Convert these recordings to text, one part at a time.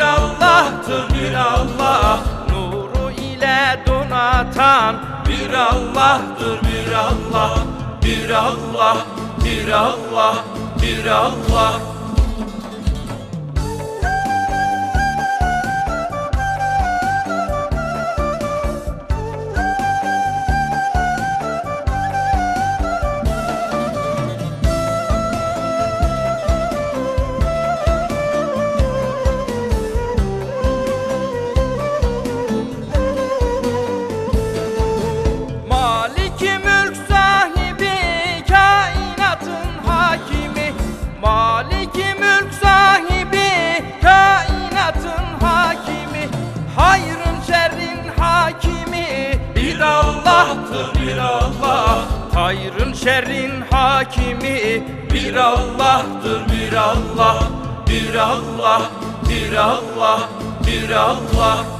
bir Allah'tır bir Allah. Nuru ile donatan bir Allah'tır bir Allah. Bir Allah, bir Allah, bir Allah. Maliki Allah'tır bir Allah. Hayrın şerrin hakimi bir Allah'tır bir Allah. Bir Allah, bir Allah, bir Allah. Kullarına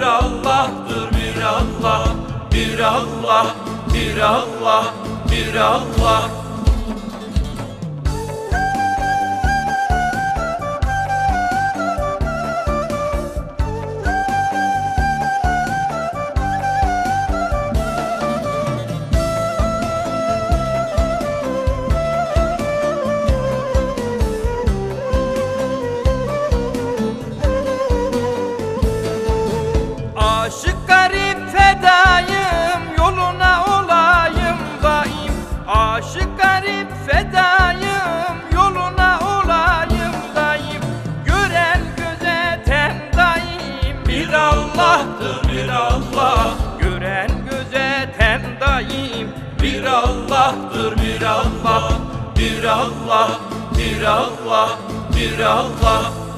bir Allah'tır bir Allah. Bir Allah, bir Allah, bir Allah Aşık garip fedayım yoluna olayım daim Aşık garip fedayım yoluna olayım daim Gören gözeten daim bir Allah'tır bir Allah. Gören gözeten daim bir Allah'tır bir Allah. Bir Allah, bir Allah, bir Allah